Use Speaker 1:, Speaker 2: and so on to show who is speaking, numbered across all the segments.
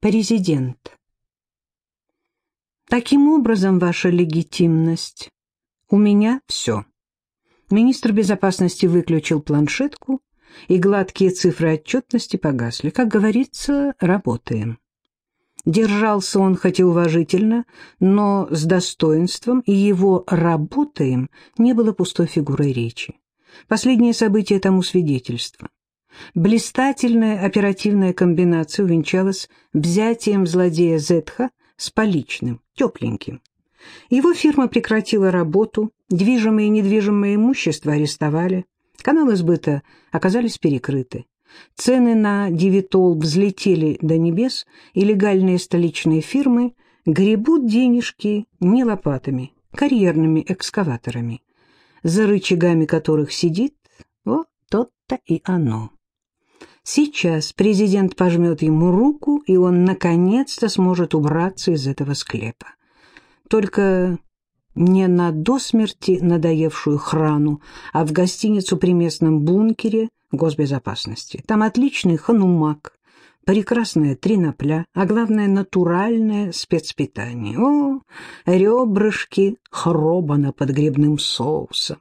Speaker 1: Президент. Таким образом, ваша легитимность. У меня все. Министр безопасности выключил планшетку, и гладкие цифры отчетности погасли. Как говорится, работаем. Держался он хоть и уважительно, но с достоинством, и его «работаем» не было пустой фигурой речи. Последнее событие тому свидетельство. Блистательная оперативная комбинация увенчалась взятием злодея Зетха с поличным, тепленьким. Его фирма прекратила работу, движимое и недвижимое имущество арестовали, каналы сбыта оказались перекрыты. Цены на девитол взлетели до небес, и легальные столичные фирмы гребут денежки не лопатами, карьерными экскаваторами, за рычагами которых сидит вот тот-то и оно. Сейчас президент пожмет ему руку, и он наконец-то сможет убраться из этого склепа. Только не на до смерти надоевшую храну, а в гостиницу при местном бункере госбезопасности. Там отличный ханумак, прекрасная тринопля, а главное натуральное спецпитание. О, ребрышки хробана под грибным соусом.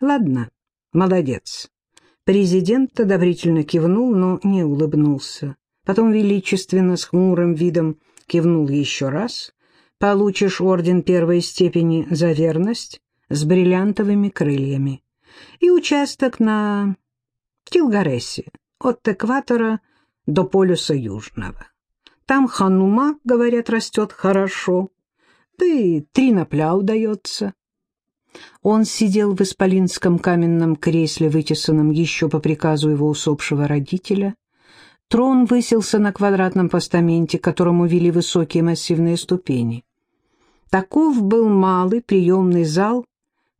Speaker 1: Ладно, молодец. Президент одобрительно кивнул, но не улыбнулся. Потом величественно с хмурым видом кивнул еще раз. «Получишь орден первой степени за верность с бриллиантовыми крыльями и участок на Килгаресе, от экватора до полюса Южного. Там ханума, говорят, растет хорошо, да и тринопля удается. Он сидел в исполинском каменном кресле, вытесанном еще по приказу его усопшего родителя. Трон высился на квадратном постаменте, к которому вели высокие массивные ступени. Таков был малый приемный зал,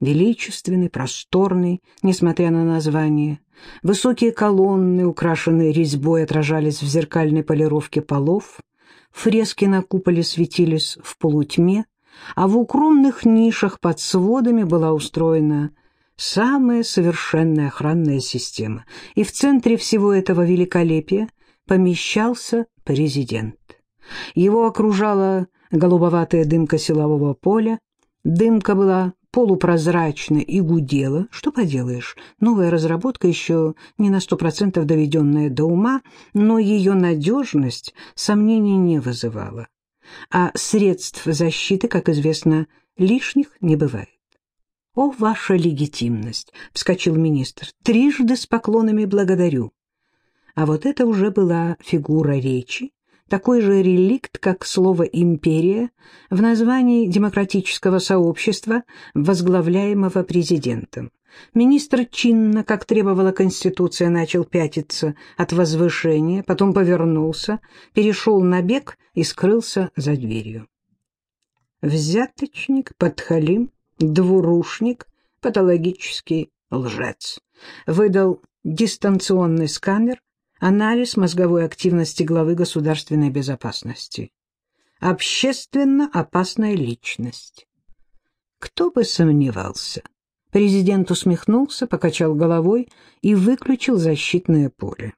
Speaker 1: величественный, просторный, несмотря на название. Высокие колонны, украшенные резьбой, отражались в зеркальной полировке полов, фрески на куполе светились в полутьме, а в укромных нишах под сводами была устроена самая совершенная охранная система, и в центре всего этого великолепия помещался президент. Его окружала голубоватая дымка силового поля, дымка была полупрозрачна и гудела. Что поделаешь, новая разработка еще не на сто процентов доведенная до ума, но ее надежность сомнений не вызывала а средств защиты, как известно, лишних не бывает. «О, ваша легитимность!» — вскочил министр. «Трижды с поклонами благодарю». А вот это уже была фигура речи, такой же реликт, как слово «империя» в названии демократического сообщества, возглавляемого президентом. Министр чинно, как требовала Конституция, начал пятиться от возвышения, потом повернулся, перешел на бег и скрылся за дверью. Взяточник, подхалим, двурушник, патологический лжец. Выдал дистанционный сканер, анализ мозговой активности главы государственной безопасности. Общественно опасная личность. Кто бы сомневался. Президент усмехнулся, покачал головой и выключил защитное поле.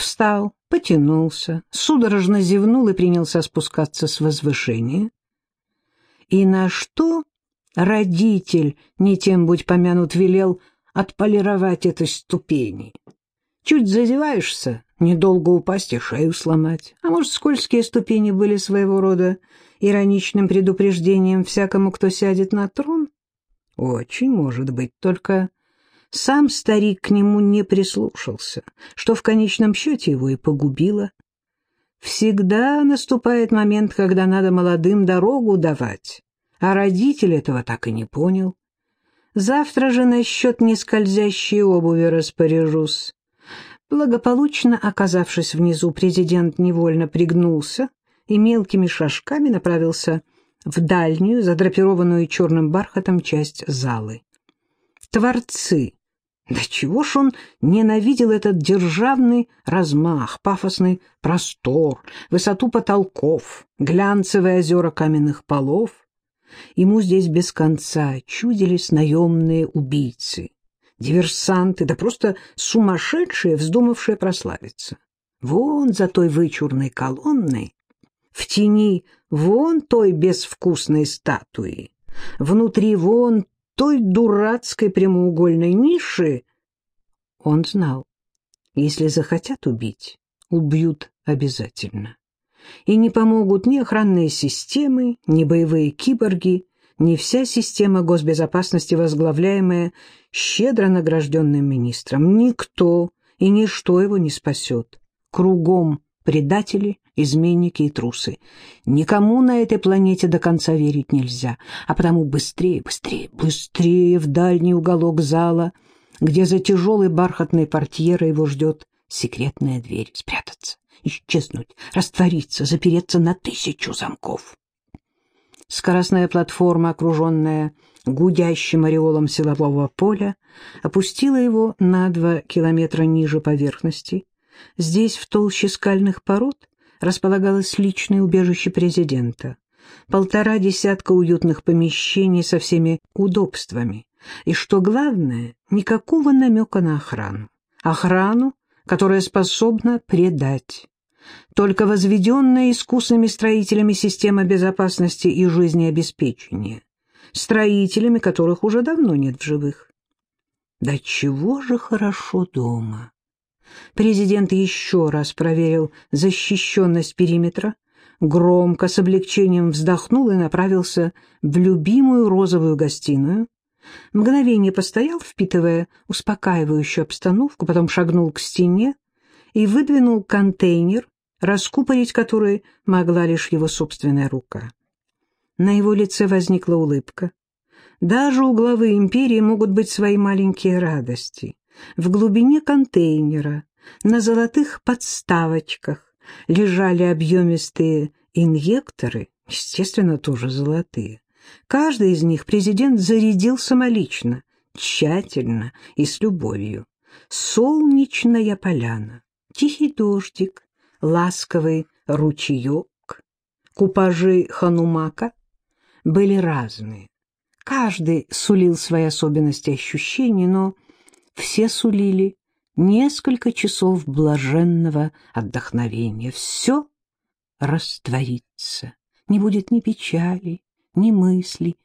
Speaker 1: Встал, потянулся, судорожно зевнул и принялся спускаться с возвышения. И на что родитель, не тем будь помянут, велел отполировать этой ступени? Чуть зазеваешься, недолго упасть и шею сломать. А может, скользкие ступени были своего рода ироничным предупреждением всякому, кто сядет на трон? Очень может быть, только сам старик к нему не прислушался, что в конечном счете его и погубило. Всегда наступает момент, когда надо молодым дорогу давать, а родитель этого так и не понял. Завтра же насчет нескользящей обуви распоряжусь. Благополучно оказавшись внизу, президент невольно пригнулся и мелкими шажками направился в дальнюю, задрапированную черным бархатом часть залы. Творцы! Да чего ж он ненавидел этот державный размах, пафосный простор, высоту потолков, глянцевые озера каменных полов. Ему здесь без конца чудились наемные убийцы, диверсанты, да просто сумасшедшие, вздумавшие прославиться. вон за той вычурной колонной, в тени вон той безвкусной статуи, внутри вон той дурацкой прямоугольной ниши, он знал, если захотят убить, убьют обязательно. И не помогут ни охранные системы, ни боевые киборги, ни вся система госбезопасности, возглавляемая щедро награжденным министром. Никто и ничто его не спасет. Кругом предатели, изменники и трусы. Никому на этой планете до конца верить нельзя, а потому быстрее, быстрее, быстрее в дальний уголок зала, где за тяжелой бархатной портьерой его ждет секретная дверь, спрятаться, исчезнуть, раствориться, запереться на тысячу замков. Скоростная платформа, окруженная гудящим ореолом силового поля, опустила его на два километра ниже поверхности. Здесь, в толще скальных пород, располагалось личное убежище президента. Полтора десятка уютных помещений со всеми удобствами. И, что главное, никакого намека на охрану. Охрану, которая способна предать. Только возведенная искусными строителями система безопасности и жизнеобеспечения, строителями которых уже давно нет в живых. Да чего же хорошо дома! Президент еще раз проверил защищенность периметра, громко, с облегчением вздохнул и направился в любимую розовую гостиную, Мгновение постоял, впитывая успокаивающую обстановку, потом шагнул к стене и выдвинул контейнер, раскупорить который могла лишь его собственная рука. На его лице возникла улыбка. Даже у главы империи могут быть свои маленькие радости. В глубине контейнера, на золотых подставочках, лежали объемистые инъекторы, естественно, тоже золотые. Каждый из них президент зарядил самолично, тщательно и с любовью. Солнечная поляна, тихий дождик, ласковый ручеек, купажи Ханумака были разные. Каждый сулил свои особенности ощущений, но все сулили несколько часов блаженного отдохновения. Все растворится, не будет ни печали, ни мысли,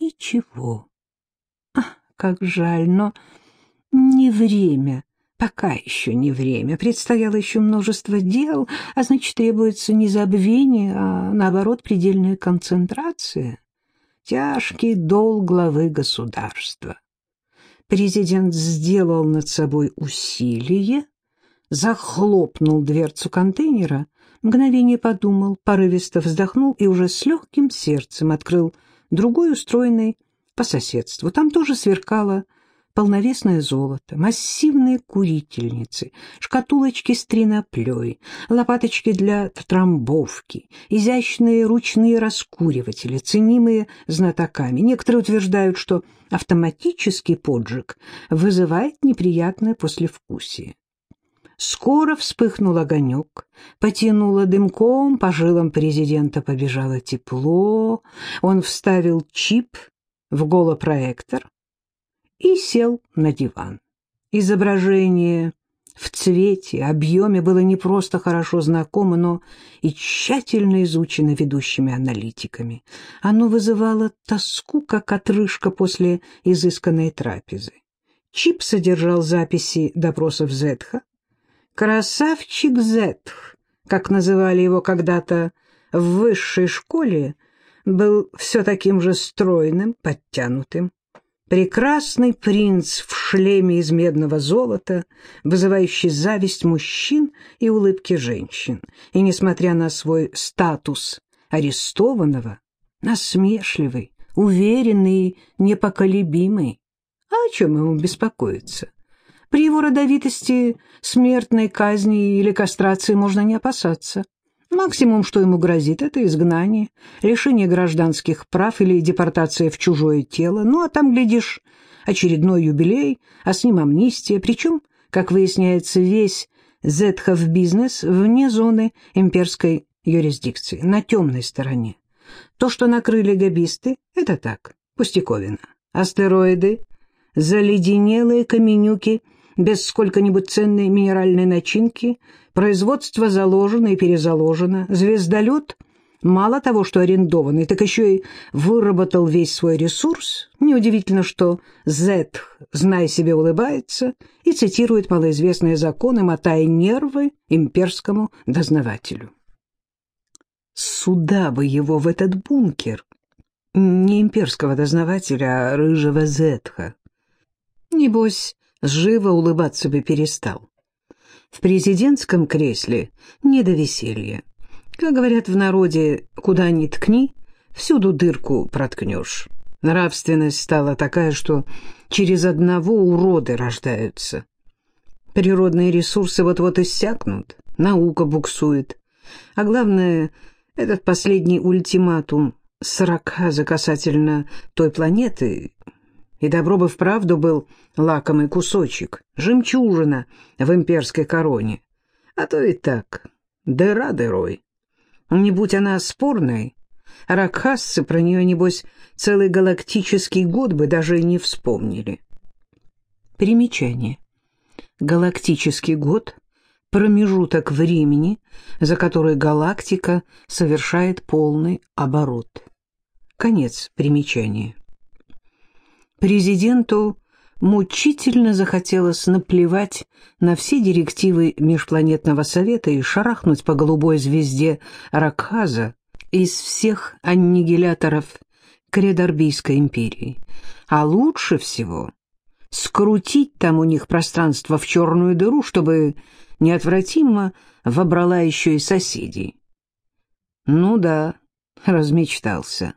Speaker 1: ничего. Ах, как жаль, но не время, пока еще не время. Предстояло еще множество дел, а значит, требуется не забвение, а, наоборот, предельная концентрация. Тяжкий долг главы государства. Президент сделал над собой усилие, захлопнул дверцу контейнера Мгновение подумал, порывисто вздохнул и уже с легким сердцем открыл другой устроенный по соседству. Там тоже сверкало полновесное золото, массивные курительницы, шкатулочки с триноплей, лопаточки для трамбовки, изящные ручные раскуриватели, ценимые знатоками. Некоторые утверждают, что автоматический поджиг вызывает неприятное послевкусие. Скоро вспыхнул огонек, потянуло дымком, по жилам президента побежало тепло, он вставил чип в голопроектор и сел на диван. Изображение в цвете, объеме было не просто хорошо знакомо, но и тщательно изучено ведущими аналитиками. Оно вызывало тоску, как отрыжка после изысканной трапезы. Чип содержал записи допросов Зетха, Красавчик Зетх, как называли его когда-то в высшей школе, был все таким же стройным, подтянутым. Прекрасный принц в шлеме из медного золота, вызывающий зависть мужчин и улыбки женщин. И, несмотря на свой статус арестованного, насмешливый, уверенный и непоколебимый. А о чем ему беспокоиться? При его родовитости смертной казни или кастрации можно не опасаться. Максимум, что ему грозит, это изгнание, лишение гражданских прав или депортация в чужое тело. Ну, а там, глядишь, очередной юбилей, а с ним амнистия. Причем, как выясняется, весь Зетхов бизнес вне зоны имперской юрисдикции, на темной стороне. То, что накрыли габисты, это так, пустяковина. Астероиды, заледенелые каменюки — без сколько-нибудь ценной минеральной начинки, производство заложено и перезаложено, звездолет мало того, что арендованный, так еще и выработал весь свой ресурс. Неудивительно, что Зетх, зная себе, улыбается и цитирует малоизвестные законы, мотая нервы имперскому дознавателю. Сюда бы его в этот бункер, не имперского дознавателя, а рыжего Зетха. Небось, живо улыбаться бы перестал. В президентском кресле не до веселья. Как говорят в народе, куда ни ткни, всюду дырку проткнешь. Нравственность стала такая, что через одного уроды рождаются. Природные ресурсы вот-вот иссякнут, наука буксует. А главное, этот последний ультиматум сорока за касательно той планеты, и добро бы вправду был лакомый кусочек, жемчужина в имперской короне. А то и так, дыра дырой. Не будь она спорной, ракхасцы про нее, небось, целый галактический год бы даже и не вспомнили. Примечание. Галактический год — промежуток времени, за который галактика совершает полный оборот. Конец примечания. Президенту мучительно захотелось наплевать на все директивы Межпланетного совета и шарахнуть по голубой звезде Ракхаза из всех аннигиляторов Кредорбийской империи. А лучше всего скрутить там у них пространство в черную дыру, чтобы неотвратимо вобрала еще и соседей. Ну да, размечтался.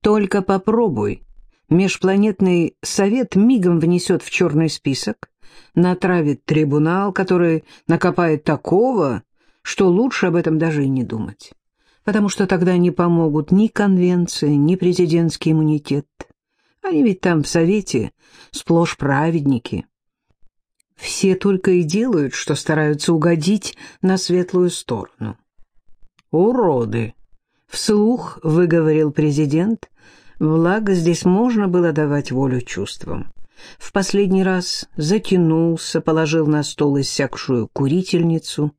Speaker 1: Только попробуй Межпланетный совет мигом внесет в черный список, натравит трибунал, который накопает такого, что лучше об этом даже и не думать. Потому что тогда не помогут ни конвенции, ни президентский иммунитет. Они ведь там в совете сплошь праведники. Все только и делают, что стараются угодить на светлую сторону. «Уроды!» — вслух выговорил президент, Благо, здесь можно было давать волю чувствам. В последний раз затянулся, положил на стол иссякшую курительницу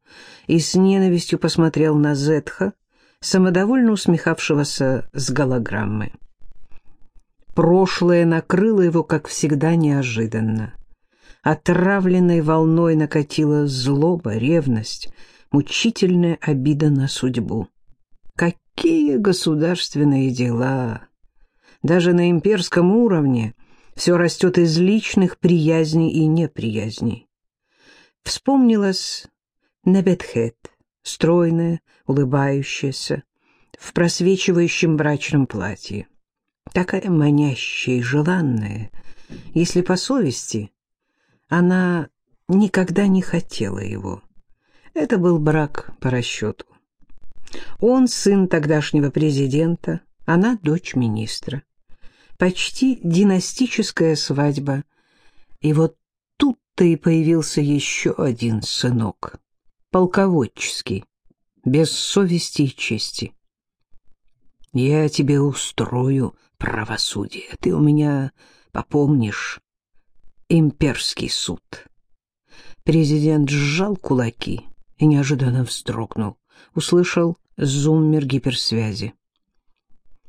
Speaker 1: и с ненавистью посмотрел на Зетха, самодовольно усмехавшегося с голограммы. Прошлое накрыло его, как всегда, неожиданно. Отравленной волной накатила злоба, ревность, мучительная обида на судьбу. Какие государственные дела! Даже на имперском уровне все растет из личных приязней и неприязней. Вспомнилась Небетхет, стройная, улыбающаяся, в просвечивающем брачном платье. Такая манящая и желанная, если по совести, она никогда не хотела его. Это был брак по расчету. Он сын тогдашнего президента, она дочь министра почти династическая свадьба. И вот тут-то и появился еще один сынок, полководческий, без совести и чести. Я тебе устрою правосудие, ты у меня попомнишь имперский суд. Президент сжал кулаки и неожиданно вздрогнул, услышал зуммер гиперсвязи.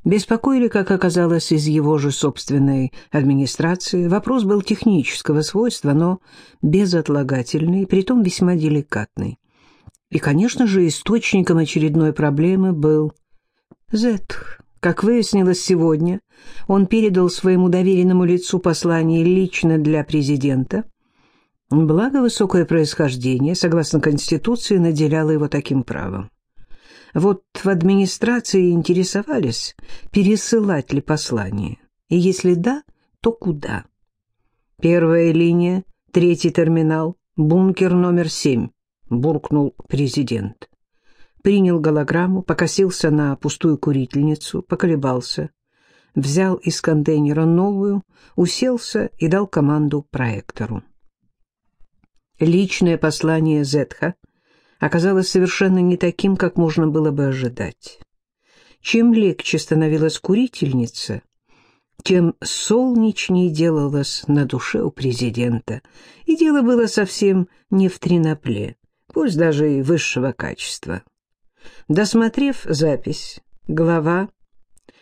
Speaker 1: Беспокоили, как оказалось, из его же собственной администрации. Вопрос был технического свойства, но безотлагательный, притом весьма деликатный. И, конечно же, источником очередной проблемы был Зетх. Как выяснилось сегодня, он передал своему доверенному лицу послание лично для президента. Благо, высокое происхождение, согласно Конституции, наделяло его таким правом. Вот в администрации интересовались, пересылать ли послание. И если да, то куда? Первая линия, третий терминал, бункер номер семь, буркнул президент. Принял голограмму, покосился на пустую курительницу, поколебался, взял из контейнера новую, уселся и дал команду проектору. Личное послание Зетха — оказалось совершенно не таким, как можно было бы ожидать. Чем легче становилась курительница, тем солнечней делалось на душе у президента. И дело было совсем не в тринопле, пусть даже и высшего качества. Досмотрев запись, глава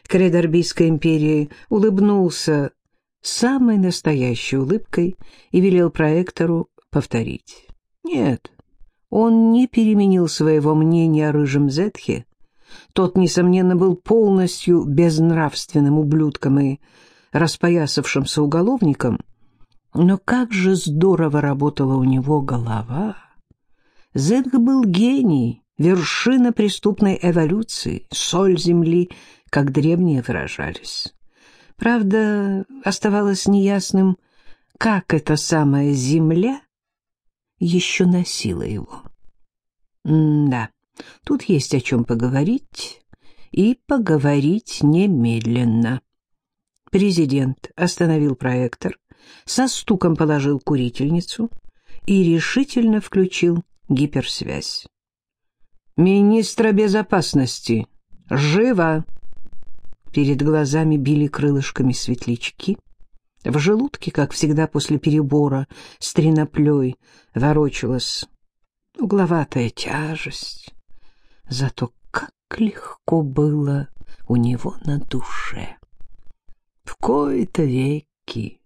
Speaker 1: Кредорбийской империи улыбнулся самой настоящей улыбкой и велел проектору повторить. Нет, он не переменил своего мнения о рыжем Зетхе. Тот, несомненно, был полностью безнравственным ублюдком и распоясавшимся уголовником, но как же здорово работала у него голова! Зетх был гений, вершина преступной эволюции, соль земли, как древние выражались. Правда, оставалось неясным, как эта самая земля еще носила его. Да, тут есть о чем поговорить, и поговорить немедленно. Президент остановил проектор, со стуком положил курительницу и решительно включил гиперсвязь. «Министра безопасности! Живо!» Перед глазами били крылышками светлячки. В желудке, как всегда после перебора с треноплей, ворочалась угловатая тяжесть. Зато как легко было у него на душе. В кои-то веки